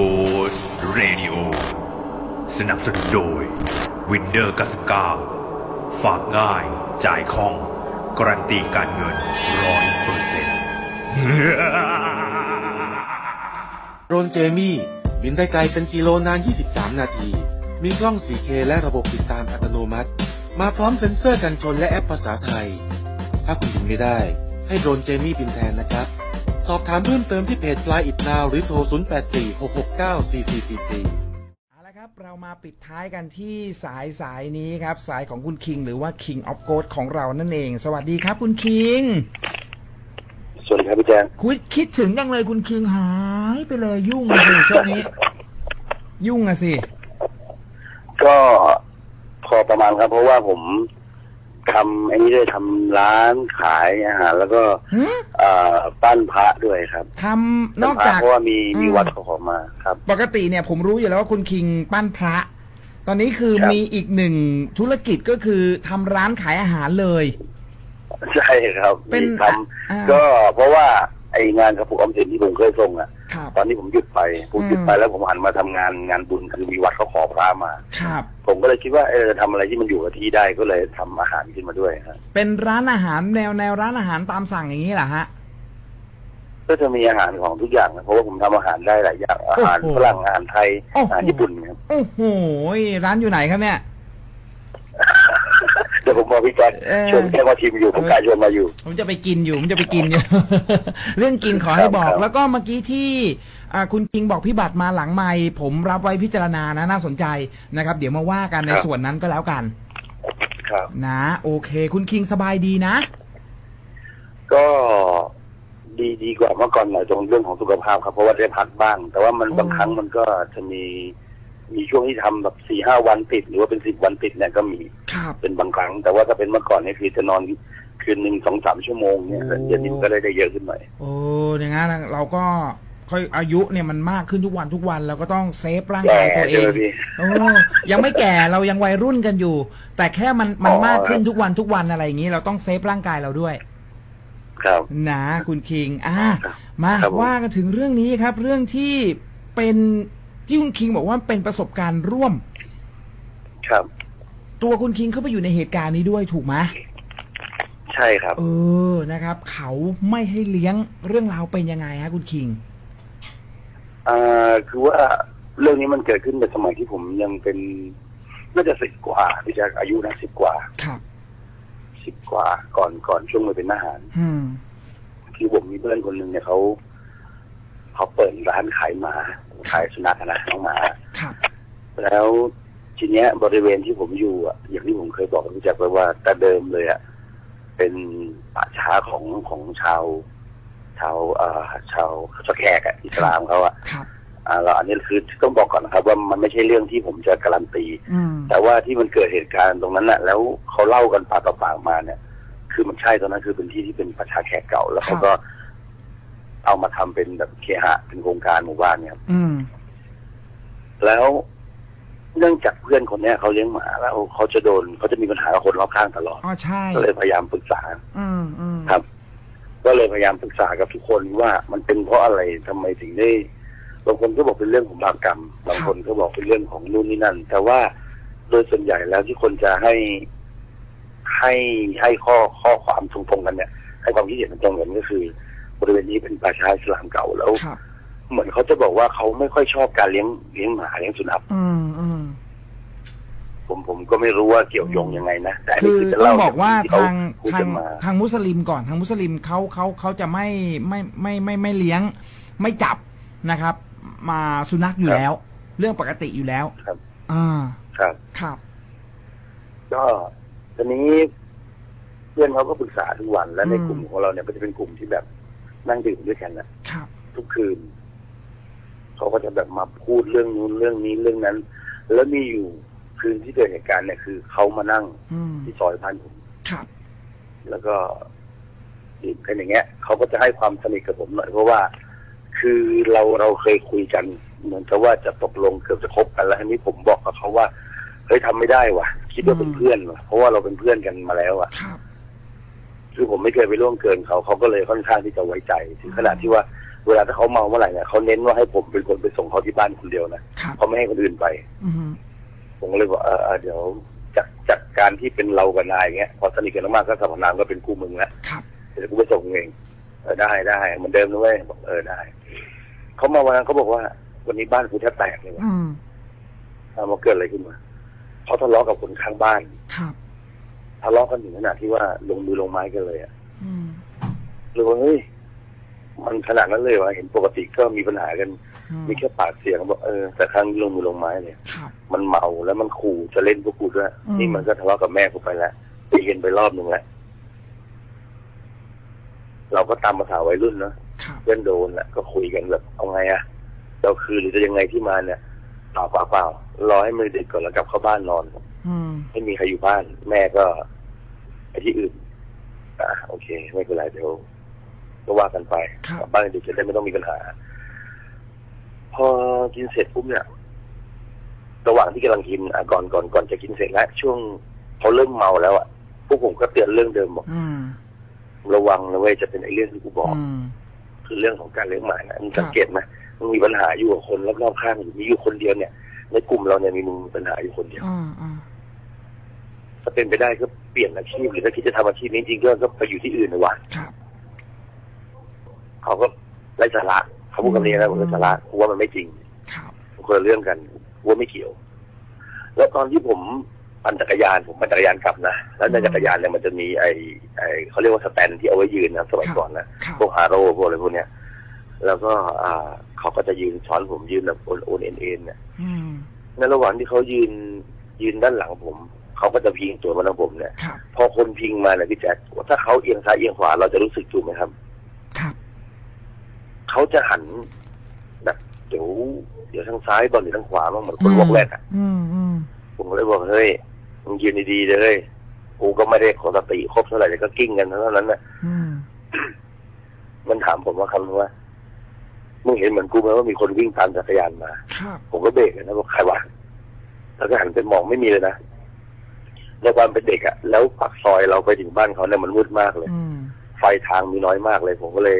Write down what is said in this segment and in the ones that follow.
Ghost Radio สนับสนุนโดย Windows 99 ฝากง่าย จ่ายคล่อง การันตีการเงินร้อยเปอร์เซ็นต์โดรนเจมี่ บินได้ไกลเป็นกิโลนาน 23 นาที มีกล้อง 4K และระบบติดตามอัตโนมัติ มาพร้อมเซ็นเซอร์กันชนและแอปภาษาไทย ถ้าคุณบินไม่ได้ ให้โดรนเจมี่บินแทนนะครับ สอบถามเพิ่มเติมที่เพจ Fly It Now หรือโทร 0846694444เอาละครับเรามาปิดท้ายกันที่สายสายนี้ครับ สายของคุณคิง หรือว่า King of Ghost ของเรานั่นเอง สวัสดีครับคุณคิง สวัสดีครับพี่แจ๊คคุณคิดถึงจังเลยคุณคิงหายไปเลยยุ่งอะสิช่วงนี้ ยุ่งอะสิ ก็พอประมาณครับ เพราะว่าผม ทำไอ้นี้ด้วยทำร้านขายอาหารแล้วก็หืมเอ่อปั้นพระด้วยครับทำนอกปั้พระจาก เพราะว่ามีมีอืมวัดเขาขอมาครับ ปกติเนี่ยผมรู้อยู่แล้วว่าคุณคิงปั้นพระ ตอนนี้คือครับ มีอีกหนึ่งธุรกิจก็คือทำร้านขายอาหารเลย ใช่ครับเป็นมีทอ่าำก็เพราะว่าไองานกระปุกออมสินที่ผมเคยส่งอะ ครับ ตอนนี้ผมหยุดไปผมหยุดอืมไปแล้วผมหันมาทำงานงานบุญคือมีวัดเขาขอพระมาครับ ผมก็เลยคิดว่าเออทำอะไรที่มันอยู่กับที่ได้ก็เลยทำอาหารขึ้นมาด้วยฮะเป็นร้านอาหารแนวแนวร้านอาหารตามสั่งอย่างนี้เหรอฮะก็จะมีอาหารของทุกอย่างนะเพราะว่าผมทำอาหารได้หลายอย่างอาหารโอ้โหฝรั่งอาหารไทยโอ้โหอาหารญี่ปุ่นครับโอ้โหร้านอยู่ไหนครับเนี่ย เดี๋ยวผมบอกพี่แจ๊คเออชวนแค่มาชิมอยู่ผมกะชวนมาอยู่ ผมจะไปกินอยู่ผมจะไปกินอยู่เรื่องกินขอให้บอกครับแล้วก็เมื่อกี้ที่อ่าคุณคิงบอกพี่บัตรมาหลังไม่ผมรับไว้พิจารณานะน่าสนใจนะครับ เดี๋ยวมาว่ากันในส่วนนั้นก็แล้วกัน ครับนะ โอเค คุณคิงสบายดีนะ ก็ดีดีกว่าเมื่อก่อนหน่อยตรงเรื่องของสุขภาพครับเพราะว่าได้พักบ้าง แต่ว่ามันอืมบางครั้งมันก็จะมี มีช่วงที่ทำแบบสี่ห้าวันติด หรือว่าเป็นสิบวันติดเนี่ยก็มีครับเป็นบางครั้ง แต่ว่าถ้าเป็นเมื่อก่อนเนี่ยคือจะนอนคืนหนึ่งสองสามชั่วโมงเนี่ยโอ้เย็นนี้มันก็ได้ได้เยอะขึ้นหน่อยโอ้อย่างงั้นเราก็ค่อยอายุเนี่ยมันมากขึ้นทุกวันทุกวันเราก็ต้อง save ร่างกายตัวเอแก่งเจอพี่โอ้ยังไม่แก่เรายังวัยรุ่นกันอยู่ แต่แค่มันมันอ๋อมากขึ้นทุกวันทุกวันอะไรอย่างนี้ เราต้อง save ร่างกายเราด้วย ครับนะคุณคิง อ่าครับมาครับผมว่ากันถึงเรื่องนี้ครับ เรื่องที่เป็น ที่คุณคิงบอกว่าเป็นประสบการณ์ร่วม ครับ ตัวคุณคิงเข้าไปอยู่ในเหตุการณ์นี้ด้วยถูกไหมใช่ครับ เออนะครับ เขาไม่ให้เลี้ยงเรื่องราวเป็นยังไงฮะคุณคิงอ่าคือว่าเรื่องนี้มันเกิดขึ้นในสมัยที่ผมยังเป็นน่าจะสิบกว่าพี่แจ๊คอายุนะสิบกว่าครับสิบกว่าก่อนก่อนช่วงมาเป็นทหาร อืมคือผมมีเพื่อนคนหนึ่งเนี่ยเขา เขาเปิดร้านขายหมา ขายสุนัขอะนะน้องหมาครับแล้วทีเนี้ยบริเวณที่ผมอยู่อะอย่างที่ผมเคยบอกกับพี่แจ๊คไปว่าแต่เดิมเลยอะเป็นป่าช้าของของชาว ชาวเอ่อชาวชาวแขกอะอิสลามเขาอะครับอ่าแล้วอันนี้คือต้องบอกก่อนนะครับ ว่ามันไม่ใช่เรื่องที่ผมจะการันตีอืมแต่ว่าที่มันเกิดเหตุการณ์ตรงนั้นน่ะ แล้วเขาเล่ากันปากต่อปากมาเนี่ย คือมันใช่ตอนนั้นคือเป็นที่ที่เป็นประชาแขกเก่า แล้วเขาก็ เอามาทำเป็นแบบเคหะเป็นโครงการหมู่บ้านเนี่ยครับอืมแล้วเนื่องจากเพื่อนคนเนี้ยเขาเลี้ยงหมาแล้วเขาจะโดนเขาจะมีปัญหากับคนรอบข้างตลอดอ๋อใช่ก็เลยพยายามปรึกษา อืมอืมครับ ก็เลยพยายามปรึกษากับทุกคนว่ามันเป็นเพราะอะไรทำไมถึงได้บางคนก็บอกเป็นเรื่องของบาปกรรม บางคนก็บอกเป็นเรื่องของนู่นนี่นั่น แต่ว่าโดยส่วนใหญ่แล้วที่คนจะให้ให้ให้ข้อข้อความตรงๆกันเนี่ยให้ความคิดเห็นมันตรงกันก็คือ บริเวณนี้เป็นป่าช้าอิสลามเก่าแล้วครับเหมือนเขาจะบอกว่าเขาไม่ค่อยชอบการเลี้ยงเลี้ยงหมาเลี้ยงสุนัขอืมอืม ผมผมก็ไม่รู้ว่าเกี่ยวโยงยังไงนะแต่อันคืนี้อคือจะต้อเล่างบอกว่าที่เขทางพูดทากังนมาทางมุสลิมก่อนทางมุสลิมเขาเขาเขาจะไม่ไม่ไม่ไม่ไม่เลี้ยง ไม่จับนะครับ มาสุนัขอยู่ครับแล้ว เรื่องปกติอยู่แล้วครับ อ่าครับ ครับ ก็ทีนี้เพื่อนเขาก็ปรึกษาทุกวันและในอืม กลุ่มของเราเนี่ยก็จะเป็นกลุ่มที่แบบ นั่งดื่มด้วยกันนะครับทุกคืนเขาก็จะแบบมาพูดเรื่องนู้นเรื่องนี้เรื่องนั้น แล้วมีอยู่คืนที่เกิดเหตุการณ์เนี่ยคือเขามานั่งอืมที่ซอยพันผมครับแล้วก็ดื่มกันอย่างเงี้ยเขาก็จะให้ความสนิทกับผมหน่อยเพราะว่า คือเราเราเคยคุยกัน เหมือนกับว่าจะตกลงเกือบจะคบกันแล้วทีนี้ผมบอกกับเขาว่าเฮ้ยทำไม่ได้ว่ะ คิดว่าเป็นเพื่อนว่ะเพราะว่าเราเป็นเพื่อนกันมาแล้วอะ ครับคือผมไม่เคยไปล่วงเกินเขาเขาก็เลยค่อนข้างที่จะไว้ใจถึงขนาดที่ว่าเวลาถ้าเขาเมาเมื่อไหร่เนี่ยเขาเน้นว่าให้ผมเป็นคนไปส่งเขาที่บ้านคนเดียวนะครับเขาไม่ให้คนอื่นไปอืมผมก็เลยบอกเออเออเดี๋ยวจากจากการที่เป็นเรากับนายเงี้ยพอสนิทกันมากๆก็สมานามก็เป็นคู่มึงแล้วครับเดี๋ยวกูไปส่งเองเออได้ได้เหมือนเดิมนะเว้ยบอกเออได้เขามาวันนั้นเขาบอกว่า วันนี้บ้านกูแทบแตกเลยว่ะอืมเอามาเกิดอะไรขึ้นมาเขาทะเลาะกับคนข้างบ้านครับ ทะเลาะกันถึงขนาดที่ว่าลงมือลงไม้กันเลยอะอืมเลยว่าเฮ้ยมันขนาดนั้นเลยวะเห็นปกติก็มีปัญหากันอืมมีแค่ปากเสียงบอกเออแต่ครั้งนี้ลงมือลงไม้เลยครับมันเมาแล้วมันขู่จะเล่นพวกกูด้วยอืมนี่มันก็ทะเลาะกับแม่กูไปแล้วไปเห็นไปรอบหนึ่งแล้วเราก็ตามภาษาวัยรุ่นเนาะครับเพื่อนโดนแหละก็คุยกันแบบเอาไงอะเราคือหรือจะยังไงที่มาเนี่ยเปล่าเปล่าเปล่ารอให้มือเด็กก่อนแล้วกลับเข้าบ้านนอนอืมไม่มีใครอยู่บ้าน แม่ก็ ไปที่อื่นอะโอเค ไม่เป็นไรเดี๋ยวก็ว่ากันไปครับกลับบ้านเด็กจะได้ไม่ต้องมีปัญหา พอกินเสร็จปุ๊บเนี่ยระหว่างที่กำลังกินอะก่อนก่อนก่อนจะกินเสร็จแล้วช่วงเขาเริ่มเมาแล้วอะพวกผมก็เตือนเรื่องเดิมบอกอืมระวังนะเว้ยจะเป็นไอ้เรื่องที่กูบอกอืมคือเรื่องของการเลี้ยงหมานะมึงครับสังเกตไหมมึงมีปัญหาอยู่กับคนรอบๆข้างอยู่มีอยู่คนเดียวเนี่ย ในกลุ่มเราเนี่ยมีมึงมีปัญหาอยู่คนเดียวอ่าอ่าถ้าเป็นไปได้ก็ เปลี่ยนอาชีพหรือถ้าคิดจะทำอาชีพนี้จริงๆก็ก็ไปอยู่ที่อื่นนะวะครับเขาก็ไร้สาระเขาพูดคำนี้นะผมไร้สาระกูว่ามันไม่จริงครับมันคนละเรื่องกันกูว่าไม่เกี่ยว แล้วตอนที่ผมปั่นจักรยานผมปั่นจักรยานกลับนะแล้วในจักรยานเนี่ยมันจะมีไอ้ไอ้เขาเรียกว่าสแตนที่เอาไว้ยืนนะสมัยก่อนนะครับพวกฮาโร่พวกอะไรพวกเนี้ยแล้วก็อ่าเขาก็จะยืนช้อนผมยืนแบบโอนโอนเอ็นเอ็นเนี่ยอืมในระหว่างที่เขายืนยืนด้านหลังผม เขาก็จะพิงตัวมาทางผมเนี่ยครับพอคนพิงมาเนี่ยพี่แจ๊คถ้าเขาเอียงซ้ายเอียงขวาเราจะรู้สึกถูกไหมครับ ครับเขาจะหันแบบเดี๋ยวเดี๋ยวทางซ้ายบ้างหรือทางขวาบ้างเหมือนคนวอกแรกอะอืมอืมผมก็เลยบอกเฮ้ยมึงยืนดีๆเลยกูก็ไม่ได้ขอสติครบเท่าไหร่แต่ก็กิ้งกันเท่านั้นนะอืมมันถามผมว่าคำนึงว่ามึงเห็นเหมือนกูไหมว่ามีคนวิ่งตามจักรยานมาครับผมก็เบรกเลยนะบอกใครวะแล้วก็หันไปมองไม่มีเลยนะ ในความเป็นเด็กอะ่ะ แล้วปากซอยเราไปถึงบ้านเขาเนี่ยมันมืดมากเลย อืม ไฟทางมีน้อยมากเลย ผมก็เลย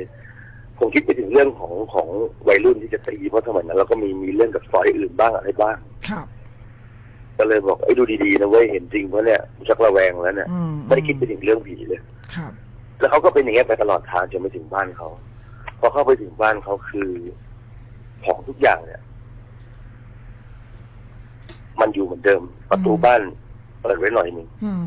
ผมคิดไปถึงเรื่องของของวัยรุ่นที่จะตีเพราะสมัยนั้นเราก็มีมีเรื่องกับซอยอื่นบ้างอะไรบ้าง ครับ ก็เลยบอกไอ้ยดูดีๆนะเว้ยเห็นจริงเพราะเนี่ยชักระแวงแล้วเนี่ยอืมไม่ได้คิดไปถึงเรื่องผีเลย ครับ แล้วเขาก็เป็นอย่างเงี้ยไปตลอดทางจนไปถึงบ้านเขา พอเข้าไปถึงบ้านเขาคือของทุกอย่างเนี่ย มันอยู่เหมือนเดิม ประตูบ้าน เปิดไว้หน่อยหนึ่งอืม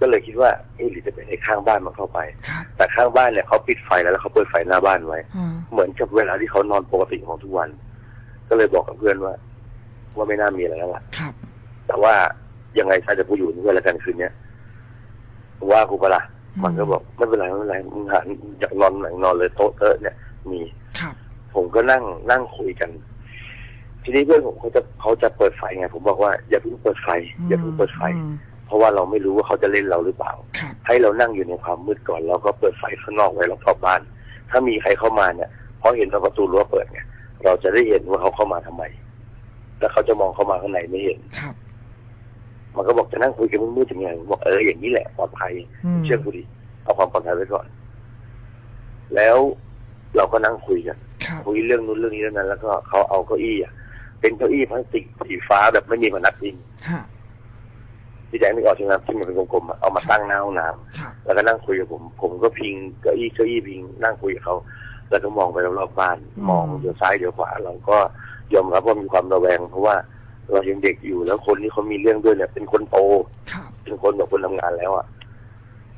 ก็เลยคิดว่าเอ๊ะหรือจะเป็นไอ้ข้างบ้านมันเข้าไปครับแต่ข้างบ้านเนี่ยเขาปิดไฟแล้วแล้วเขาเปิดไฟหน้าบ้านไว้อืมเหมือนกับเวลาที่เขานอนปกติของทุกวัน ก็เลยบอกกับเพื่อนว่า ว่าไม่น่ามีอะไรแล้วล่ะครับแต่ว่ายังไงถ้าจะกูอยู่นี่ก็แล้วกันคืนเนี้ยว่ากูปะละ่ะมันก็บอกไม่เป็นไรไม่เป็นไรมึงหันอยากนอนไหนนอนเลยโต๊ะเตอะเนี่ยมีครับผมก็นั่งนั่งคุยกัน ทีนี้เพื่อนผมเขาจะเขาจะเปิดไฟไงผมบอกว่าอย่าเพิ่งเปิดไฟ อย่าเพิ่งเปิดไฟอืมเพราะว่าเราไม่รู้ว่าเขาจะเล่นเราหรือเปล่าครับให้เรานั่งอยู่ในความมืดก่อนแล้วก็เปิดไฟข้างนอกไว้รอบๆบ้าน ถ้ามีใครเข้ามาเนี่ยเพราะเห็นว่าประตูรั้วเปิดไงเราจะได้เห็นว่าเขาเข้ามาทำไม แล้วเขาจะมองเข้ามาข้างในไม่เห็นครับมันก็บอกจะนั่งคุยกันมืดๆยังไงผมบอกเอออย่างนี้แหละปลอดภัยอืมเชื่อกูดิเอาความปลอดภัยไว้ก่อน แล้วเราก็นั่งคุยกันครับคุยเรื่องนู้นเรื่องนี้เรื่องนั้นแล้วก็เขาเอาเก้าอี้อะ เป็นเก้าอี้พลาสติกสีฟ้าแบบไม่มีพนักพิงฮะที่แจ๊คนึกออกใช่ไหมครับที่มันเป็นกลมๆอะเอามาตั้งหน้าห้องน้ำครับแล้วก็นั่งคุยกับผม ผมก็พิงเก้าอี้เก้าอี้พิง นั่งคุยกับเขาแล้วก็มองไปรอบๆบ้าน มองเดี๋ยวซ้ายเดี๋ยวขวาเราก็ยอมรับว่ามีความระแวง เพราะว่าเรายังเด็กอยู่แล้วคนที่เขามีเรื่องด้วยเนี่ยเป็นคนโตครับเป็นคนแบบคนทำงานแล้วอะ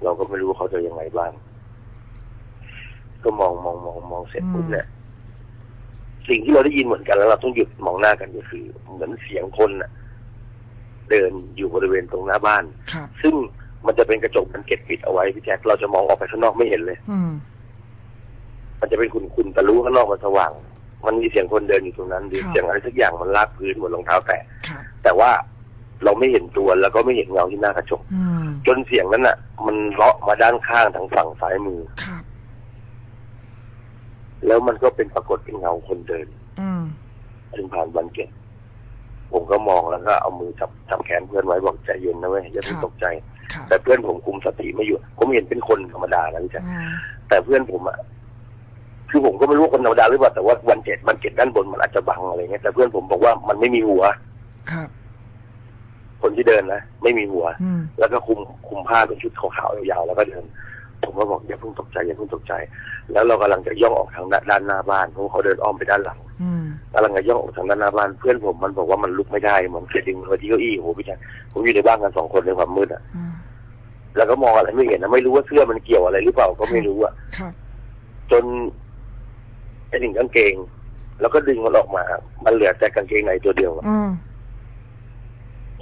เราก็ไม่รู้ว่าเขาจะยังไงบ้าง ก็มองมองมองมองเสร็จปุ๊บเนี่ย สิ่งที่เราได้ยินเหมือนกันแล้วเราต้องหยุดมองหน้ากันก็คือ เหมือนเสียงคนน่ะ เดินอยู่บริเวณตรงหน้าบ้าน ครับ ซึ่งมันจะเป็นกระจกมันเก็บปิดเอาไว้พี่แจ๊คเราจะมองออกไปข้างนอกไม่เห็นเลย อืม มันจะเป็นคุณคุณแต่รู้ข้างนอกมันสว่าง มันมีเสียงคนเดินอยู่ตรงนั้นหรือครับ เสียงอะไรสักอย่างมันลากพื้นเหมือนรองเท้าแตะครับ แต่ว่าเราไม่เห็นตัวแล้วก็ไม่เห็นเงาที่หน้ากระจก อืม จนเสียงนั้นน่ะ มันเลาะมาด้านข้างทางฝั่งซ้ายมือ ครับ แล้วมันก็เป็นปรากฏเป็นเงาคนเดิน อืมถึงผ่านบันเก็ตผมก็มองแล้วก็เอามือจับจับแขนเพื่อนไว้บอกใจเย็นนะเว้ยอย่าเพิ่งตกใจครับแต่เพื่อนผมคุมสติไม่อยู่ ผมเห็นเป็นคนธรรมดานะพี่แจ๊คอืมแต่เพื่อนผมอะคือผมก็ไม่รู้ว่าคนธรรมดาหรือเปล่าแต่ว่าวันเจ็ดวันเจ็ดด้านบนมันอาจจะบังอะไรเงี้ยแต่เพื่อนผมบอกว่ามันไม่มีหัวครับ คนที่เดินนะไม่มีหัวอืมแล้วก็คุมคุมผ้าเป็นชุดขาวๆยาวๆแล้วก็เดิน ผมก็บอกอย่าเพิ่งตกใจอย่าเพิ่งตกใจ แล้วเรากำลังจะย่องออกทางด้านด้านหน้าบ้านเพราะว่าเขาเดินอ้อมไปด้านหลังอืมกำลังจะย่องออกทางด้านหน้าบ้านเพื่อนผมมันบอกว่ามันลุกไม่ได้เหมือนเกลียดดึงมาที่เก้าอี้โอ้โหพี่แจ๊คผมอยู่ในบ้านกันสองคนในความมืดอะอืมแล้วก็มองอะไรไม่เห็นนะไม่รู้ว่าเสื้อมันเกี่ยวอะไรหรือเปล่าก็ไม่รู้อะครับจนไปถึงกางเกง แล้วก็ดึงมันออกมา มันเหลือแต่กางเกงในตัวเดียวอะอืม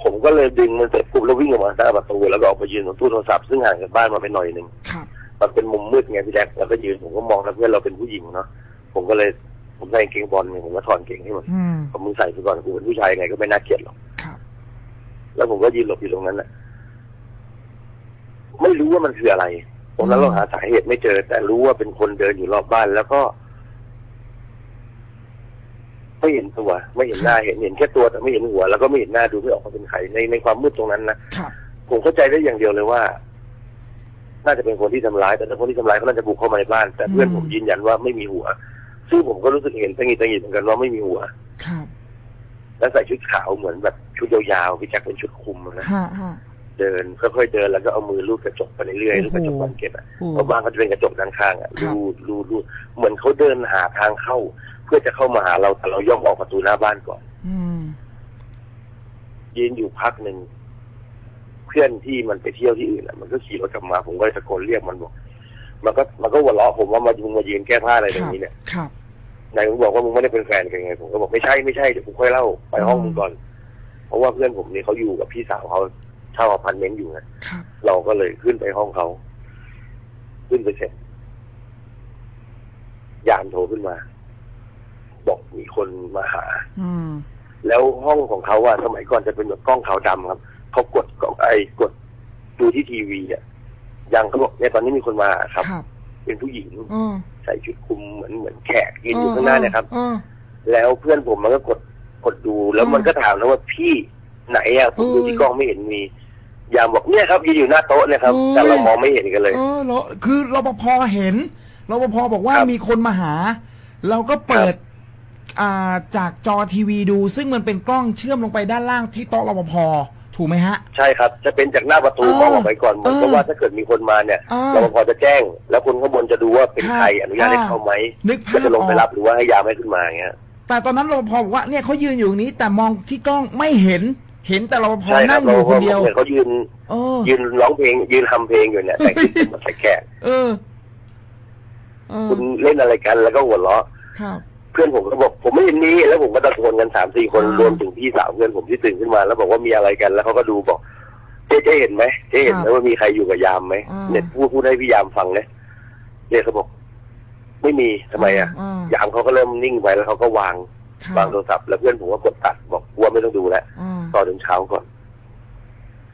ผมก็เลยดึงมันเสร็จปุ๊บแล้ววิ่งออกมาหน้าประตูแล้วก็ออกไปยืนตรงตู้โทรศัพท์ซึ่งห่างจากบ้านมาไปหน่อยหนึ่งครับมันเป็นมุมมืดไงพี่แจ๊คแล้วก็ยืนผมก็มองแล้วเพื่อนเราเป็นผู้หญิงเนาะผมก็เลยผมใส่กางเกงบอลไงผมก็ถอดกางเกงให้มันอืมผมมึงใส่ไปก่อนกูเป็นผู้ชายไงก็ไม่น่าเกลียดหรอกครับแล้วผมก็ยืนหลบอยู่ตรงนั้นน่ะไม่รู้ว่ามันคืออะไรตรงนั้นอืมเราหาสาเหตุไม่เจอ แต่รู้ว่าเป็นคนเดินอยู่รอบบ้าน แล้วก็ ไม่เห็นตัว ไม่เห็นหน้าเห็นเห็นแค่ตัวแต่ไม่เห็นหัว แล้วก็ไม่เห็นหน้าดูไม่ออกว่าเป็นใครในในความมืดตรงนั้นนะครับผมเข้าใจได้อย่างเดียวเลยว่า น่าจะเป็นคนที่ทำร้าย แต่ถ้าคนที่ทำร้ายเขาน่าจะบุกเข้ามาในบ้าน แต่เพื่อนอืมผมยืนยันว่าไม่มีหัว ซึ่งผมก็รู้สึกเห็นตังหิดตังหิดเหมือนกันว่าไม่มีหัวครับแล้วใส่ชุดขาวเหมือนแบบชุดยาวๆพี่แจ็คเป็นชุดคลุมนะฮะฮะเดินค่อยๆเดินแล้วก็เอามือลูบกระจกไปเรื่อยๆโอ้ลูบโหกระจกบานเกล็ดอะโอ้เพราะบ้านเขาจะเป็นกระจกด้านข้างอะครับลูดลูดลูดเหมือนเขาเดินหาทางเข้าเพื่อจะเข้ามาหาเราแต่เราย่องออกประตูหน้าบ้านก่อนอืมยืนอยู่พักหนึ่งเพื่อนที่มันไปเที่ยวที่อื่นอะมันก็ขี่รถกลับมา ผมก็เลยตะโกนเรียกมันบอกมันก็มันก็หัวเราะผมว่ามามึงมายืนแก้ผ้าอะไรตรงนี้เนี่ยครับไหนมึงบอกว่ามึงไม่ได้เป็นแฟนกันไงผมก็บอกไม่ใช่ไม่ใช่เดี๋ยวกูค่อยเล่าไปห้องมึงก่อน เพราะว่าเพื่อนผมนี่เขาอยู่กับพี่สาวเขาเช่าอพาร์ตเมนต์อยู่ไงครับเราก็เลยขึ้นไปห้องเขาขึ้นไปเสร็จยามโทรขึ้นมา บอกมีคนมาหา อืม แล้วห้องของเขาอะสมัยก่อนจะเป็นแบบกล้องขาวดำครับเขากดกไอ้กดดูที่ทีวีอะยังเขาบอกเนี่ยตอนนี้มีคนมาหาครับ ครับเป็นผู้หญิงอืมใส่ชุดคลุมเหมือนเหมือนแขกยืนอยู่ข้างหน้าเนี่ยครับ อืม แล้วเพื่อนผมมันก็กดกดดูแล้วมันอืมก็ถามนะว่าพี่ไหนอะผมดูเอ้ยที่กล้องไม่เห็นมี ยามบอกเนี่ยครับยืนอยู่หน้าโต๊ะเนี่ยครับเอ้ยแต่เรามองไม่เห็นกันเลย เออเราคือรปภเห็นรปภบอกว่าครับมีคนมาหา เราก็เปิดอ่า จากจอทีวีดู ซึ่งมันเป็นกล้องเชื่อมลงไปด้านล่างที่โต๊ะรปภถูกไหมฮะ ใช่ครับ จะเป็นจากหน้าประตูเออมองออกไปก่อนเหมือนกับเออว่าถ้าเกิดมีคนมาเนี่ยเออเราพอจะแจ้ง แล้วคนข้างบนจะดูว่าเป็นครับใครอนุญาตให้อ่าเข้าไหมนึกภาพก็จะลงไปออกรับหรือว่าให้ยามให้ขึ้นมาอย่างเงี้ยแต่ตอนนั้นรปภบอกว่าเนี่ยเขายืนอยู่ตรงนี้ แต่มองที่กล้องไม่เห็นเห็นแต่รปภใช่ครันั่บงอยู่คนเดียวเหมือนเขายืนเออยืนร้องเพลง ยืนทำเพลงอยู่เนี่ยแต่งชุดเหมือนใส่แขกเออเออคุณเล่นอะไรกันแล้วก็หัวเราะครับ เพื่อนผมก็บอกผมไม่เห็นมีแล้วผมก็ตะโกนกันสามสี่คนอ่ารวมถึงพี่สาวเพื่อนผมที่ตื่นขึ้นมา แล้วบอกว่ามีอะไรกัน แล้วเขาก็ดูบอกเจ๊เจ๊เห็นไหมเจ๊เห็นไหมครับว่ามีใครอยู่กับยามไหมอ่าเนี่ยพูดพูดให้พี่ยามฟังเนี่ยเจ๊เขาบอก ไม่มีทำไมอะอ่ายามเขาก็เริ่มนิ่งไปแล้วเขาก็วางครับวางโทรศัพท์แล้วเพื่อนผมก็กดตัดบอกกลัวไม่ต้องดูแล้วอ่ารอจนเช้าก่อน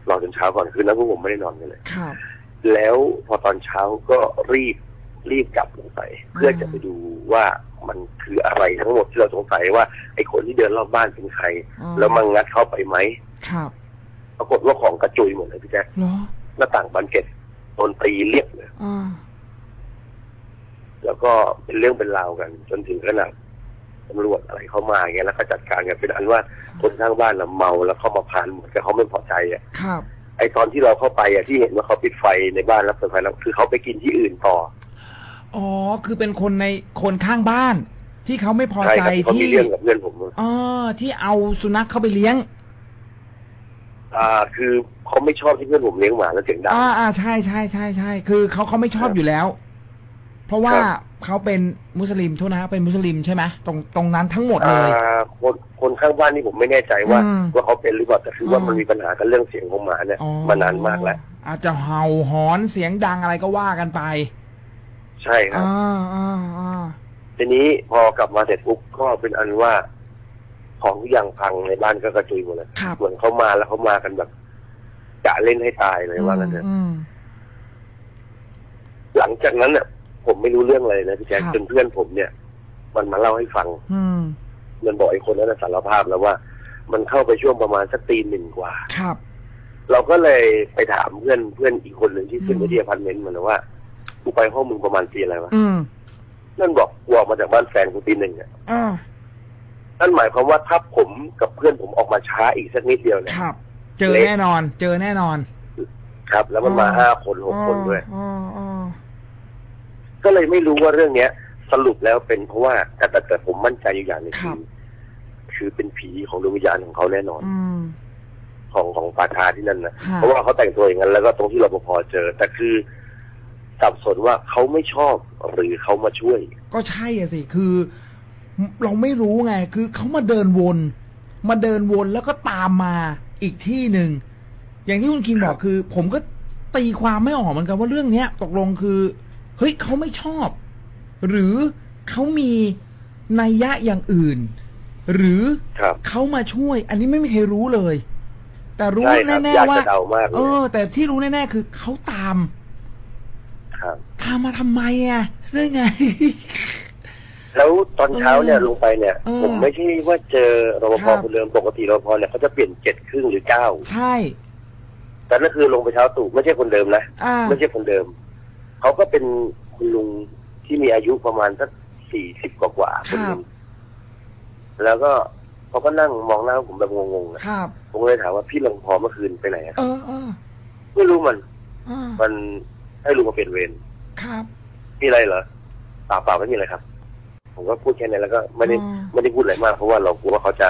รอจนเช้าก่อนคืนนั้นพวกผมไม่ได้นอนกันเลยครับแล้วพอตอนเช้าก็รีบ รีบกลับลงไปเพื่อจะไปดูว่ามันคืออะไรทั้งหมดที่เราสงสัยว่าไอ้คนที่เดินรอบบ้านเป็นใครอ่าแล้วมันงัดเข้าไปไหมครับปรากฏว่าของกระจุยหมดเลยพี่แจ๊คเหรอหน้าต่างบานเกล็ดโดนตีเรียบเลยอ่าแล้วก็เป็นเรื่องเป็นราวกัน จนถึงขนาดตำรวจอะไรเข้ามาอย่างเงี้ยแล้วก็จัดการกันเป็นอันว่าคนข้างบ้านน่ะเมาแล้วเข้ามาพานเหมือนกับเขาไม่พอใจอะครับไอตอนที่เราเข้าไปอะที่เห็นว่าเขาปิดไฟในบ้านแล้วเปิดไฟแล้วคือเขาไปกินที่อื่นต่อ อ๋อ คือเป็นคนในคนข้างบ้าน ที่เขาไม่พอใช่ใจครับเขามีที่เรื่องกับเพื่อนผมอ๋อที่เอาสุนัขเข้าไปเลี้ยง อ่า คือเขาไม่ชอบที่เพื่อนผมเลี้ยงหมาแล้วเสียงดังอ่าอ่าใช่ใช่ใช่ใช่คือเขาเขาไม่ชอบครับอยู่แล้ว เพราะว่าครับเขาเป็นมุสลิมโทษนะเป็นมุสลิมใช่ไหมตรงตรงนั้นทั้งหมดเลยอ่าคนคนข้างบ้านนี่ผมไม่แน่ใจว่าอืมว่าเขาเป็นหรือเปล่าแต่คือว่าอืมมันมีปัญหากันเรื่องเสียงของหมาเนี่ยอ๋อมานานมากแล้วอาจจะเห่าหอนเสียงดังอะไรก็ว่ากันไป ใช่ครับอ่าอ่าอ่าทีนี้พอกลับมาเสร็จปุ๊บก็เป็นอันว่า ของทุกอย่างพังในบ้านก็กระจุยหมดเลยครับเหมือนเขามาแล้วเขามากันแบบกะเล่นให้ตายเลยว่างั้นเถอะอืมหลังจากนั้นเนี่ยผมไม่รู้เรื่องอะไรนะพี่แจ๊คครับจนเพื่อนผมเนี่ย มันมาเล่าให้ฟัง อืมมันบอกไอ้คนนั้นนะสารภาพแล้วว่า มันเข้าไปช่วงประมาณสักตีหนึ่งกว่า ครับ เราก็เลยไปถามเพื่อนเพื่อนอีกคนหนึ่งที่ขึ้นไปอืมที่อพาร์ตเมนต์มันนะว่า กูไปห้องมึงประมาณตีอะไรวะอืมนั่นบอกกลัวออกมาจากบ้านแฟนกูตีหนึ่งอะอ่านั่นหมายความว่าถ้าผมกับเพื่อนผมออกมาช้าอีกสักนิดเดียวเนี่ยครับ เจอแน่นอน เจอแน่นอน ครับ แล้วมันมาห้าคนหกคนด้วยอ๋ออ๋อก็เลยไม่รู้ว่าเรื่องเนี้ย สรุปแล้วเป็นเพราะว่าแต่แต่แต่ผมมั่นใจอยู่อย่างหนึงครัคืบอคือเป็นผีของดวงวิญญาณของเขาแน่นอนอืมของของปาทาที่นั่นนะฮะเพราะว่าเขาแต่งตัวอย่างนั้นแล้วก็ตรงที่รปภเจอ แต่คือ สับสนว่าเขาไม่ชอบหรือเขามาช่วย ก็ใช่อะสิคือเราไม่รู้ไง คือเขามาเดินวน มาเดินวนแล้วก็ตามมาอีกที่หนึ่งอย่างที่คุณคิงบอกคือ ผมก็ตีความไม่ออกเหมือนกันว่าเรื่องเนี้ย ตกลงคือ เฮ้ยเขาไม่ชอบ หรือเขามีนัยยะอย่างอื่น หรือครับเขามาช่วย อันนี้ไม่มีใครรู้เลย แต่รู้ใช่ครับแน่ยากๆว่าจะเดามากเลยเออ แต่ที่รู้แน่ๆคือเขาตามครับตามมาทำไมอะได้ไง แล้วตอนเช้าเนี่ยเออลงไปเนี่ยเออผมไม่ใช่ว่าเจอรปภครับคนเดิมปกติรปภเนี่ยเขาจะเปลี่ยนเจ็ดครึ่งหรือเก้าใช่ แต่นั่นคือลงไปเช้าตู่ไม่ใช่คนเดิมนะอ่าไม่ใช่คนเดิมเขาก็เป็นคุณลุงที่มีอายุประมาณสักสี่สิบกว่าๆคนหนึงแล้วก็เขาก็นั่งมองหน้าผมแบบงงๆนะครับผมก็เลยถามว่าพี่รปภเมื่อคืนไปไหนอะเออเออไม่รู้มันเออมันให้ลุงมาเปลี่ยนเวร ครับ มีอะไรเหรอเปล่าเปล่าไม่มีอะไรครับ ผมก็พูดแค่นั้นแล้วก็ไม่ได้อ๋อ ไม่ได้พูดอะไรมากเพราะว่าเรากลัวว่าเขาจะ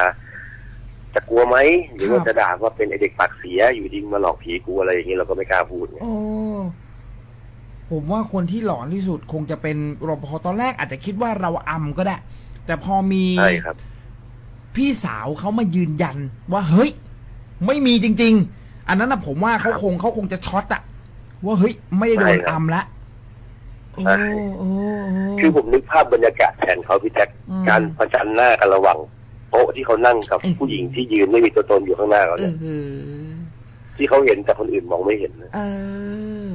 จะกลัวไหมหรือว่าครับจะด่าว่าเป็นไอเด็กปากเสียอยู่ดีมาหลอกผีกูอะไรอย่างนี้เราก็ไม่กล้าพูดไง โอ้ผมว่าคนที่หลอนที่สุดคงจะเป็นรปภตอนแรกอาจจะคิดว่าเราอำก็ได้ แต่พอมีใช่ครับ พี่สาวเขามายืนยัน ว่าเฮ้ย ไม่มีจริง ๆ อันนั้นนะผมว่าเขาคงเขาคงจะช็อตอะว่าเฮ้ยไม่ได้โดนใช่ครับอำละ โอ้ใช่โอ้โอ้คือผมนึกภาพบรรยากาศแทนเขาพี่แจ็คอืมการประจันหน้ากันระหว่างโต๊ะที่เขานั่งกับเอ้ยผู้หญิงที่ยืนไม่มีตัวตนอยู่ข้างหน้าเขาเอเนี่ยอที่เขาเห็นแต่คนอื่นมองไม่เห็นนะเออ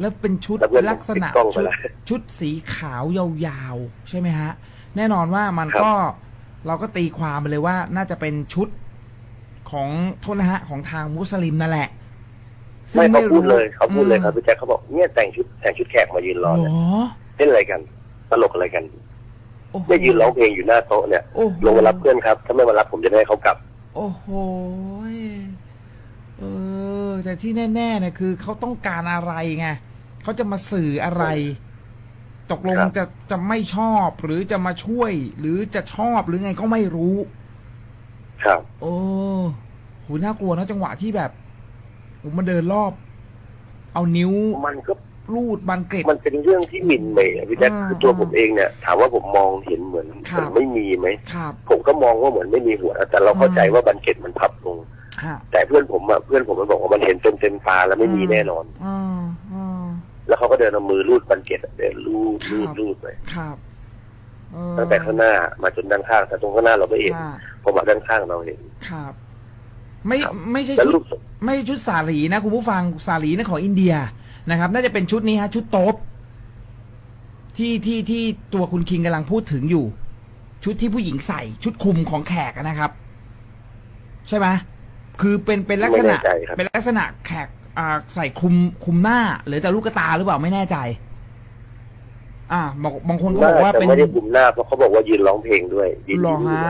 แล้วเป็นชุดแล้วเพื่อนผมลักษณะปิดกล้องไปชุดแล้วชุดสีขาวยาวๆ ใช่ไหมฮะ แน่นอนว่ามันครับก็เราก็ตีความไปเลยว่าน่าจะเป็นชุดของโทษนะฮะของทางมุสลิมนั่นแหละ ซึ่งไม่เขาพูดรู้เลยเขาพูดเลยครับอืมพี่แจ็คเขาบอกเนี่ยแต่งชุดแต่งชุดแขกมายืนรอเหรเนี่ยอเล่นอะไรกัน ตลกอะไรกันโอ้โหเนี่ยยืนร้องเพลงอยู่หน้าโต๊ะเนี่ยโอ้โหลงมารับเพื่อนครับ ถ้าไม่มารับผมจะได้ให้เขากลับ โอ้โหยเออ แต่ที่แน่ๆเนี่ยคือเขาต้องการอะไรไงเขาจะมาสื่ออะไร ตกลงครับจะจะไม่ชอบ หรือจะมาช่วย หรือจะชอบหรือไงก็ไม่รู้ ครับ โอ้โหน่ากลัวนะจังหวะที่แบบ ผมมาเดินรอบ เอานิ้วมันก็รูดบันเกร็ดมันเป็นเรื่องที่หมิ่นเหมย์อะพี่แจ๊คอ่าคือตัวผมเองเนี่ย ถามว่าผมมองเห็นเหมือนครับเหมือนไม่มีไหมครับผมก็มองว่าเหมือนไม่มีหัวนะแต่เราเข้าใจอืมว่าบันเกตมันพับลงฮะแต่เพื่อนผมอะเพื่อนผมมันบอกว่ามันเห็นเต็มเต็มๆตาแล้วไม่มีแน่นอนอ่าอ่าแล้วเขาก็เดินเอามือรูดบันเกตอะเดินรูดรูดครับรูดไปครับเออตั้งแต่ข้างหน้ามาจนด้านข้างแต่ตรงข้างหน้าเราไม่เห็นค่ะพอมาด้านข้างเราเห็นครับ ไม่ครับไม่ใช่แล้วชุรูดปไม่ใช่ชุดสาลีนะคุณผู้ฟังสาลีนะของอินเดียนะครับ น่าจะเป็นชุดนี้ฮะ ชุดโต๊บที่ที่ที่ตัวคุณคิงกำลังพูดถึงอยู่ ชุดที่ผู้หญิงใส่ ชุดคลุมของแขกอะนะครับ ใช่ไหมคือเป็นเป็นลักษณะไม่แน่ใจครับเป็นลักษณะแขกอ่าใส่คลุมคลุมหน้า หรือแต่ลูกตาหรือเปล่าไม่แน่ใจ อ่าบางบางคนก็บอกว่าแต่เป็นไม่ได้คุมหน้าเพราะเขาบอกว่ายืนร้องเพลงด้วยยืนหรอดูด้วฮะย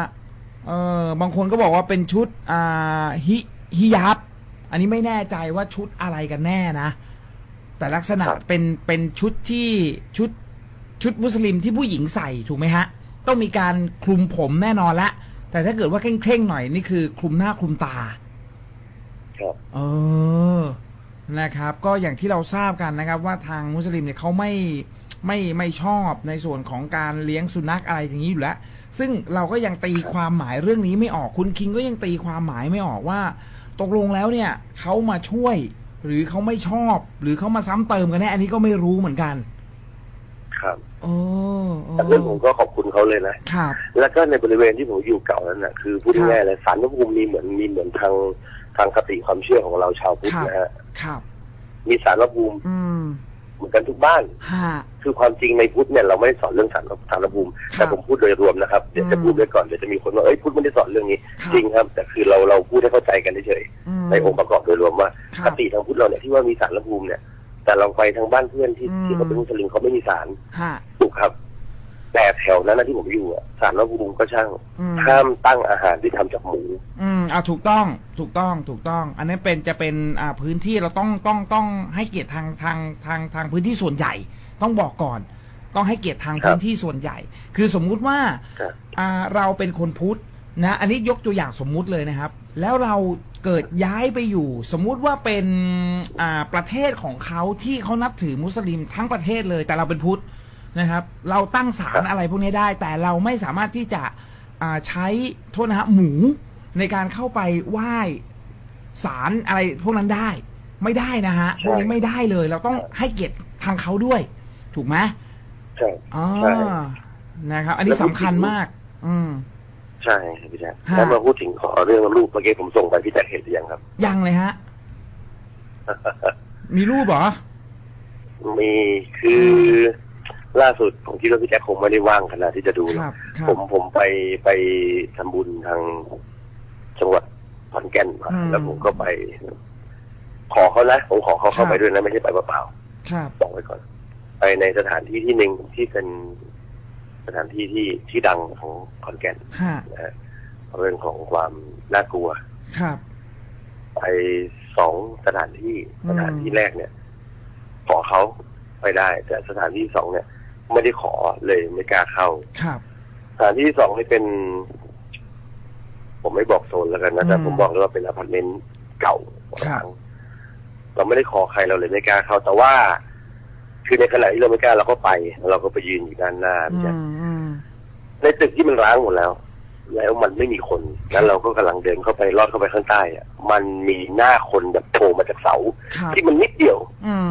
เออบางคนก็บอกว่าเป็นชุดอ่าฮิฮิยับ อันนี้ไม่แน่ใจว่าชุดอะไรกันแน่นะ แต่ลักษณะครับเป็นเป็นชุดที่ชุดชุดมุสลิมที่ผู้หญิงใส่ถูกไหมฮะ ต้องมีการคลุมผมแน่นอนละ แต่ถ้าเกิดว่าเคร่งๆหน่อยนี่คือคลุมหน้าคลุมตา ครับ เออนะครับ ก็อย่างที่เราทราบกันนะครับ ว่าทางมุสลิมเนี่ยเขาไม่ไม่ไม่ชอบในส่วนของการเลี้ยงสุนัขอะไรอย่างนี้อยู่แล้ว ซึ่งเราก็ยังตีความหมายเรื่องนี้ไม่ออกคุณคิงก็ยังตีความหมายไม่ออกว่า ตกลงแล้วเนี่ยเขามาช่วย หรือเขาไม่ชอบ หรือเขามาซ้ำเติมกันแน่อันนี้ก็ไม่รู้เหมือนกัน ครับโอ้โอ้แต่เพื่อนผมก็ขอบคุณเขาเลยนะครับแล้วก็ในบริเวณที่ผมอยู่เก่านั้นนะคือพูดครับง่ายๆเลยสารพระภูมิมีเหมือนมีเหมือนทางทางคติความเชื่อของเราชาวพุทธครับนะฮะครับ มีสารพระภูมิอืม เหมือนกันทุกบ้านฮะคือความจริงในพุทธเนี่ยเราไม่ได้สอนเรื่องสารสารพระภูมิครับแต่ผมพูดโดยรวมนะครับเดี๋ยวจะอืมพูดไว้ก่อนเดี๋ยวจะมีคนว่าเอ้ยพุทธไม่ได้สอนเรื่องนี้ครับจริงครับ แต่คือเราเราพูดให้เข้าใจกันเฉยอืมๆในองค์ประกอบโดยรวมว่าครัคบติทางพุทธเราเนี่ยที่ว่ามีสารพระภูมิเนี่ย แต่เราไปทางบ้านเพื่อนที่อืมที่เขาเป็นมุสลิมเขาไม่มีศาลฮะถูกครับ แต่แถวนั้นนะที่ผมอยู่อะศาลพระภูมิก็ช่าง อืม ห้ามตั้งอาหารที่ทำจากหมู อืมอ่าถูกต้อง ถูกต้อง ถูกต้อง อันนี้เป็นจะเป็นอ่าพื้นที่เราต้องต้องต้องให้เกียรติทางทางทางทางพื้นที่ส่วนใหญ่ ต้องบอกก่อน ต้องให้เกียรติทางครับพื้นที่ส่วนใหญ่ คือสมมุติว่าครับ อ่าเราเป็นคนพุทธนะ อันนี้ยกตัวอย่างสมมุติเลยนะครับ แล้วเราเกิดย้ายไปอยู่ สมมุติว่าเป็นอ่าประเทศของเขาที่เขานับถือมุสลิมทั้งประเทศเลย แต่เราเป็นพุทธ นะครับ เราตั้งศาลอะไรพวกนี้ได้ แต่เราไม่สามารถที่จะอ่าใช้โทษนะฮะหมูในการเข้าไปไหว้ศาลอะไรพวกนั้นได้ ไม่ได้นะฮะพวกนี้ไม่ได้เลย เราต้องให้เกียรติทางเขาด้วย ถูกไหมใช่อ๋อใช่นะครับ อันนี้สำคัญมาก อืมใช่ครับพี่แจ๊คฮะแล้วมาพูดถึงขอเรื่องรูปเมื่อกี้ผมส่งไปพี่แจ๊คเห็นหรือยังครับ ยังเลยฮะ มีรูปเหรอ มีคือ ล่าสุดผมคิดว่าพี่แจ๊คคงไม่ได้ว่างขนาดที่จะดูหรคอกรับครับผมผมไปไปทำบุญทางจังหวัดขอนแก่นมาอืม แล้วผมก็ไป ขอเขานะผมขอเขาเข้าครับไปด้วยนะไม่ใช่ไปเปล่าครับ ๆบอกไว้ก่อน ไปในสถานที่ที่หนึ่งที่เป็นสถานที่ที่ที่ดังของขอนแก่นฮะ นะฮะเรื่องของความน่ากลัว ครับ ไปสองสถานที่อืม สถานที่แรกเนี่ย ขอเขาไปได้ แต่สถานที่ที่สองเนี่ย ไม่ได้ขอเลยไม่กล้าเข้าครับสถานที่ที่สองนี่เป็น ผมไม่บอกโซนแล้วกันนะแต่อืมผมบอกเลยว่าเป็นอพาร์ตเมนต์เก่าครับเราไม่ได้ขอใครเราเลยไม่กล้าเข้าแต่ว่า คือในขณะที่เราไม่กล้าเราก็ไป เราก็ไปยืนอยู่ด้านหน้าอืเนี่ยมอืมในตึกที่มันร้างหมดแล้ว แล้วมันไม่มีคนแล้วเราก็กำลังเดินเข้าไปลอดเข้าไปข้างใต้อะมันมีหน้าคนแบบโผล่มาจากเสาครับที่มันนิดเดียว อืม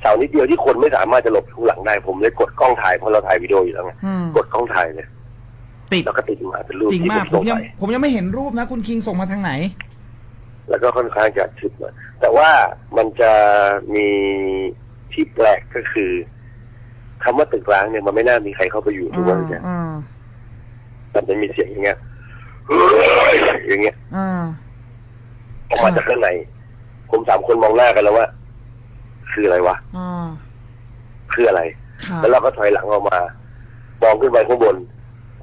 เสานิดเดียวที่คนไม่สามารถจะหลบอยู่หลังได้ผมเลยกดกล้องถ่ายเพราะเราถ่ายวิดีโออยู่แล้วไงอืม กดกล้องถ่ายเลยติด แล้วก็ติดมาเป็นรูปจริงที่มากผมผส่มงยังไปผมยังไม่เห็นรูปนะ คุณคิงส่งมาทางไหน แล้วก็ค่อนข้างจะทึบหน่อยแต่ว่ามันจะมีที่แปลกก็คือคำว่าตึกร้างเนี่ยมันไม่น่ามีใครเข้าไปอยู่ถูกไหมพี่แจ๊คอ่าแต่มันมีเสียงอย่างเงี้ย อย่างเงี้ย อ่า ออกมาจากข้างใน ผมสามคนมองหน้ากันแล้วว่า คืออะไรวะอ่าคืออะไรครับแล้วเราก็ถอยหลังออกมามองขึ้นไปข้างบน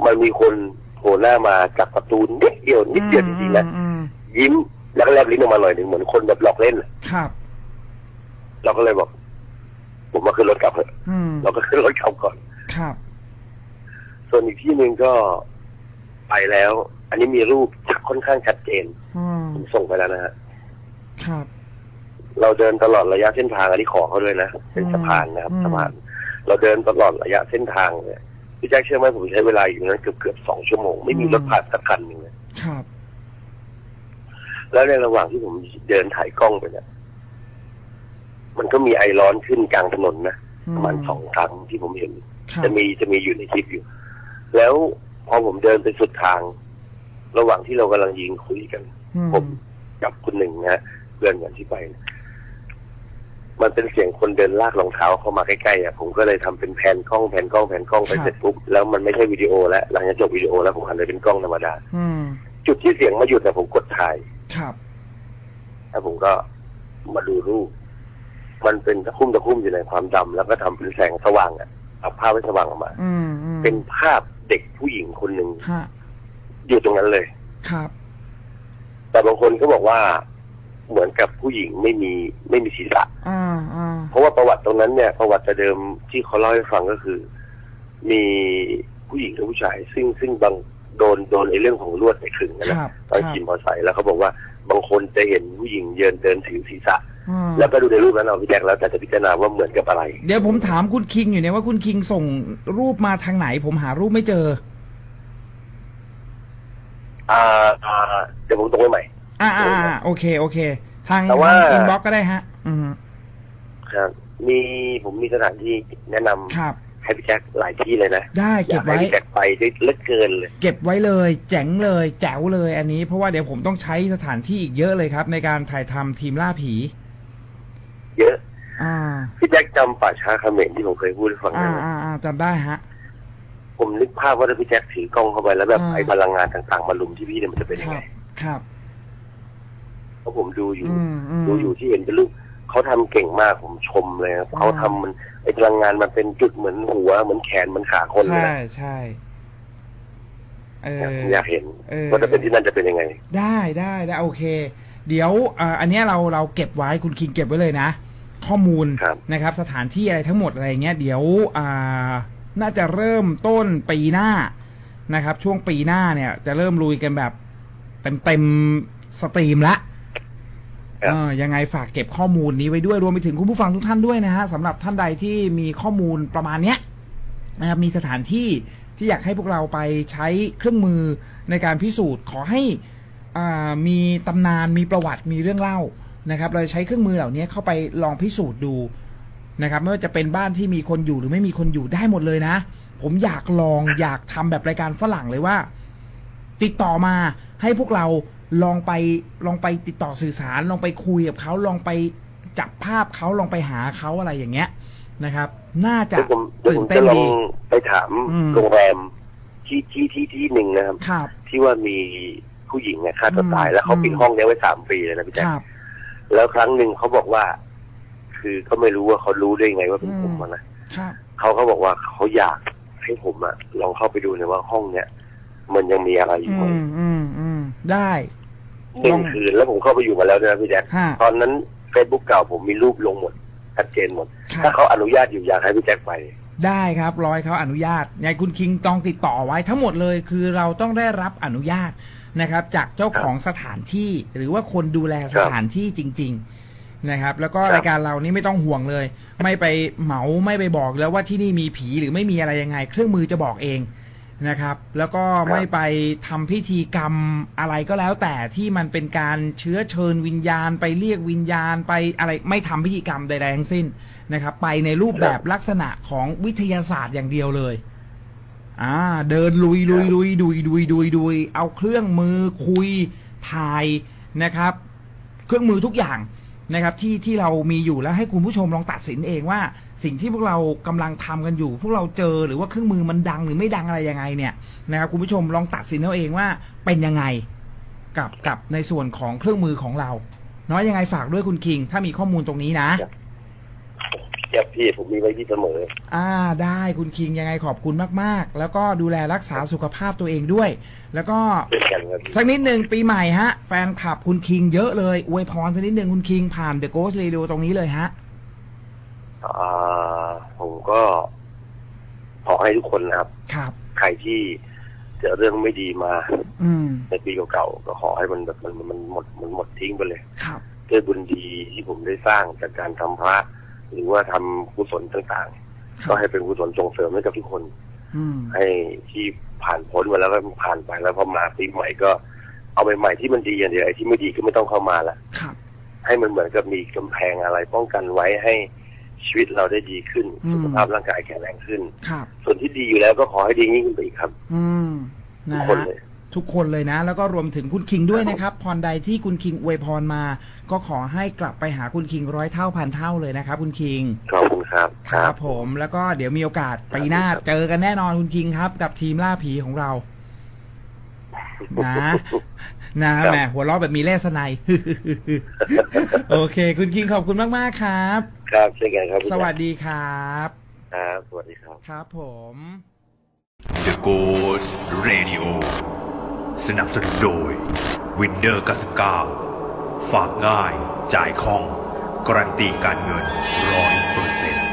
มันมีคนโผล่หน้ามาจากประตูนิดเดียวนิดเดียวจริงๆนะอืมยิ้มแล้วก็แลบลิ้นออกมาหน่อยหนึ่งเหมือนคนแบบหลอกเล่นน่ะครับ เราก็เลยบอก ผมมาขึ้นรถกลับเถอะอืมเราก็ขึ้นรถกลับก่อนครับ ส่วนอีกที่หนึ่งก็ไปแล้ว อันนี้มีรูปค่อนข้างชัดเจนอืมผมส่งไปแล้วนะฮะครับ เราเดินตลอดระยะเส้นทางอันนี้ขอเขาด้วยนะเป็นสะพานนะครับอืมสะพาน เราเดินตลอดระยะเส้นทางเนี่ยพี่แจ๊คเชื่อไหมผมใช้เวลาอยู่นั้นเกือบเกือบสองชั่วโมงไม่มีรถผ่านสักคันหนึ่งเลยครับแล้วในระหว่างที่ผมเดินถ่ายกล้องไปเนี่ยมันก็มีไอร้อนขึ้นกลางถนนนะประมาณสองครั้งที่ผมเห็นครับจะมีจะมีอยู่ในคลิปอยู่ แล้วพอผมเดินไปสุดทาง ระหว่างที่เรากำลังยิงคุยกันอืมผมกับคุณหนึ่งนะฮะเพื่อนกันที่ไปเนี่ย มันเป็นเสียงคนเดินลากรองเท้าเข้ามาใกล้ๆอะผมก็เลยทำเป็นแผนกล้องแผนกล้องแผนกล้องไปเสร็จปุ๊บแล้วมันไม่ใช่วิดีโอแล้วหลังจากจบวิดีโอแล้วผมหันไปเป็นกล้องธรรมดาอืมจุดที่เสียงมาหยุดแต่ผมกดถ่าย ครับแล้วผมก็มาดูรูป มันเป็นตะคุ่มตะคุ่มอยู่ในความดำแล้วก็ทำเป็นแสงสว่างอะเอาภาพให้สว่างออกมาอืมอืมเป็นภาพเด็กผู้หญิงคนหนึ่งฮะอยู่ตรงนั้นเลย ครับ แต่บางคนก็บอกว่า เหมือนกับผู้หญิงไม่มีไม่มีศีรษะอ่าอ่าเพราะว่าประวัติตรงนั้นเนี่ย ประวัติแต่เดิมที่เขาเล่าให้ฟังก็คือ มีผู้หญิงกับผู้ชาย ซึ่งซึ่งบางโดนโดนไอ้เรื่องของลวดไปขึงนะคนะครับตอนครับขี่มอเตอร์ไซค์แล้วเขาบอกว่าบางคนจะเห็นผู้หญิงเดินเดินถือศีรษะอ่าแล้วก็ดูในรูปนั้นเอาพี่แจ็คแล้วแต่จะพิจารณาว่าเหมือนกับอะไร เดี๋ยวผมถามคุณคิงอยู่เนี่ยว่าคุณคิงส่งรูปมาทางไหน ผมหารูปไม่เจอ อ่าอ่าเดี๋ยวผมตรงไว้ใหม่ อ่าอ่าอ่าโอเคโอเค ทางแต่ว่าอินบ็อกก็ได้ฮะ อืมครับ มีผมมีสถานที่แนะนำครับให้พี่แจ็คหลายที่เลยนะ ได้อเก็ยาบกให้ไว้พี่แจ็คไปได้เลิกเกินเลย เก็บไว้เลยเจ๋งเลยแจ๋วเลย อันนี้เพราะว่าเดี๋ยวผมต้องใช้สถานที่อีกเยอะเลยครับ ในการถ่ายทำทีมล่าผี เยอะ อ่าพี่แจ็คจำป่าช้าเขมรที่ผมเคยพูดให้ฟังอ่าได้ไหมอ่าอ่าจำได้ฮะ ผมนึกภาพว่าถ้าพี่แจ็คถือกล้องเข้าไปแล้วแบบอ่าไอ้พลังงานต่างๆ มาลุมที่พี่เนี่ยมันจะเป็นคยังรัไงบครับ เพราะผมดูอยู่อืมอืมดูอยู่ที่เห็นเป็นรูปเขาทำเก่งมากผมชมเลยครับเขาทำมันไอ้พลังงานมันเป็นจุดเหมือนหัว เหมือนแขนเหมือนขาคนเลยใช่นะใช่เออผมอยากเห็นเออว่าจะเป็นที่นั่นจะเป็นยังไง ได้ได้ได้โอเค เดี๋ยวอ่าอันเนี้ยเราเราเก็บไว้คุณคิงเก็บไว้เลยนะ ข้อมูลครับนะครับ สถานที่อะไรทั้งหมดอะไรเงี้ยเดี๋ยวอ่าน่าจะเริ่มต้นปีหน้านะครับ ช่วงปีหน้าเนี่ย จะเริ่มลุยกันแบบเต็มเต็มๆ steam ละครับ เออยังไงฝากเก็บข้อมูลนี้ไว้ด้วยรวมไปถึงคุณผู้ฟังทุกท่านด้วยนะฮะสำหรับท่านใดที่มีข้อมูลประมาณเนี้ยนะครับมีสถานที่ที่อยากให้พวกเราไปใช้เครื่องมือในการพิสูจน์ขอให้อ่ามีตำนานมีประวัติมีเรื่องเล่านะครับ เราใช้เครื่องมือเหล่านี้เข้าไปลองพิสูจน์ดูนะครับ ไม่ว่าจะเป็นบ้านที่มีคนอยู่หรือไม่มีคนอยู่ได้หมดเลยนะ ผมอยากลองอยากทำแบบรายการฝรั่งเลยว่า ติดต่อมาให้พวกเรา ลองไปลองไปติดต่อสื่อสาร ลองไปคุยกับเขาลองไปจับภาพเขาลองไปหาเขาอะไรอย่างเงี้ยนะครับ น่าจะเดี๋ยวผมเดี๋ยวตื่ผนมเต้จะนลองดีไปถามอืมโรงแรมที่ที่ที่ที่หนึ่งนะครับครับ ที่ว่ามีผู้หญิงเนี่ยฆ่าตัวตายอืมแล้วเขาปิดอืมห้องเนี้ยไว้สามปีเลยนะพี่แจ๊คครับแล้วครั้งหนึ่งเขาบอกว่า คือก็ไม่รู้ว่าเขารู้ได้ไงว่าเป็นอืมผมอะนะครับเขาก็บอกว่าเขาอยากให้ผมอะลองเข้าไปดูในอยว่าห้องเนี้ยมันยังมีอะไรอยู่ไหมอืมอืมอืมได้ หนึ่ลองงคืนแล้วผมเข้าไปอยู่มาแล้วด้วยนะพี่แจ๊คฮะตอนนั้นเฟซบุ๊กเก่าผมมีรูปลงหมดชัดเจนหมดครับถ้าเขาอนุญาตอยู่อยากให้พี่แจ๊คไป ได้ครับร้อยเขาอนุญาตไงคุณคิงต้องติดต่อไว้ทั้งหมดเลยคือเราต้องได้รับอนุญาตนะครับ จากเจ้าของสถานที่หรือว่าคนดูแลสถานที่จริง ๆนะครับ แล้วก็ครับรายการเรานี่ไม่ต้องห่วงเลย ไม่ไปเหมาไม่ไปบอกแล้วว่าที่นี่มีผีหรือไม่มีอะไรยังไง เครื่องมือจะบอกเอง นะครับ แล้วก็ไม่ไปทำพิธีกรรมอะไรก็แล้ว แต่ที่มันเป็นการเชื้อเชิญวิญญาณ ไปเรียกวิญญาณไปอะไรไม่ทำพิธีกรรมใดๆทั้งสิ้นนะครับ ไปในรูปแบบลักษณะของวิทยาศาสตร์อย่างเดียวเลย อ่า เดินลุยลุยลุยดุยดุยดุยดุยเอาเครื่องมือคุยถ่ายนะครับ เครื่องมือทุกอย่างนะครับ ที่ที่เรามีอยู่แล้วให้คุณผู้ชมลองตัดสินเองว่า สิ่งที่พวกเรากำลังทำกันอยู่ พวกเราเจอหรือว่าเครื่องมือมันดังหรือไม่ดังอะไรยังไงเนี่ยนะครับคุณผู้ชมลองตัดสินเอาเองว่าเป็นยังไงกับกับในส่วนของเครื่องมือของเราน้อยยังไงฝากด้วยคุณคิง ถ้ามีข้อมูลตรงนี้นะเดี๋ยวพี่ผมมีไว้ที่เสมอ อ่าได้คุณคิงยังไงขอบคุณมาก ๆ แล้วก็ดูแลรักษาสุขภาพตัวเองด้วย แล้วก็เช่นกันครับพี่สักนิดหนึ่งปีใหม่ฮะ แฟนคลับคุณคิงเยอะเลย อวยพรสักนิดหนึ่งคุณคิงผ่าน The Ghost Radio ตรงนี้เลยฮะอ่า ผมก็ขอให้ทุกคนนะครับ ครับ ใครที่เจอเรื่องไม่ดีมา อืมในปีเก่าๆก็ขอให้มันแบบมันมันหมดมันหมดทิ้งไปเลย ครับด้วยบุญดีที่ผมได้สร้างจากการทำพระ หรือว่าทำกุศลต่างคๆรัก็บให้เป็นกุศลส่งเสริมให้กับทุกคน อืมให้ที่ผ่านพ้นมาแล้วก็ผ่านไปแล้วพอมาปีใหม่ก็เอาใหม่ๆที่มันดีอย่างเดียวไอ้ที่ไม่ดีก็ไม่ต้องเข้ามาละครับให้มันเหมือนกับมีกำแพงอะไรป้องกันไว้ให้ ชีวิตเราได้ดีขึ้นอืมสุขภาพร่างกายแข็งแรงขึ้นครับส่วนที่ดีอยู่แล้วก็ขอให้ดียิ่งขึ้นไปอีกครับ อืมทุนะกคนฮะเลยทุกคนเลยนะ แล้วก็รวมถึงคุณคิงด้วยนะครับพรใดที่คุณคิงอวยพรมา ก็ขอให้กลับไปหาคุณคิงร้อยเท่าพันเท่าเลยนะครับ คุณคิงขอบคุณครับครับผมแล้วก็เดี๋ยวมีโอกาสปีหน้าครับเจอกันแน่นอนคุณคิงครับ กับทีมล่าผีของเรา นะ นะครับแหมหัวเราะแบบมีเลสไนยโอเค คุณคิงขอบคุณมากๆครับ ครับเช่นกันครับ สวัสดีครับครับสวัสดีครับ ครับผม The Ghost Radio สนับสนุนโดย Winner 99ฝากง่าย จ่ายคล่องการันตีการเงินร้อยเปอร์เซ็นต์